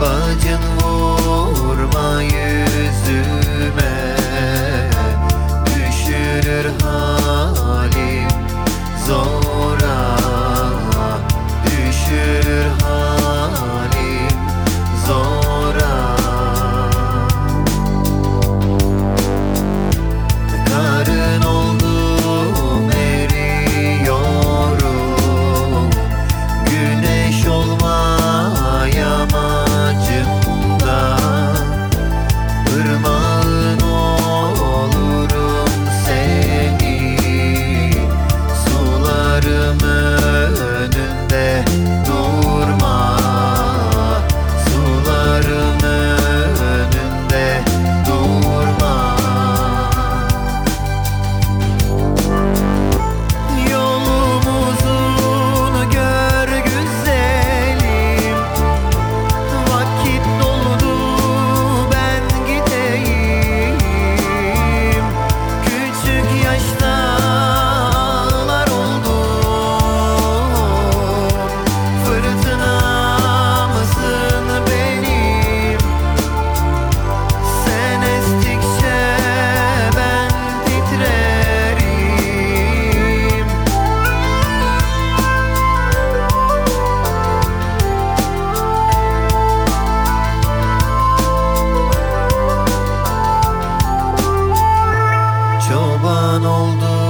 bacın vurma yüzüme. oldu.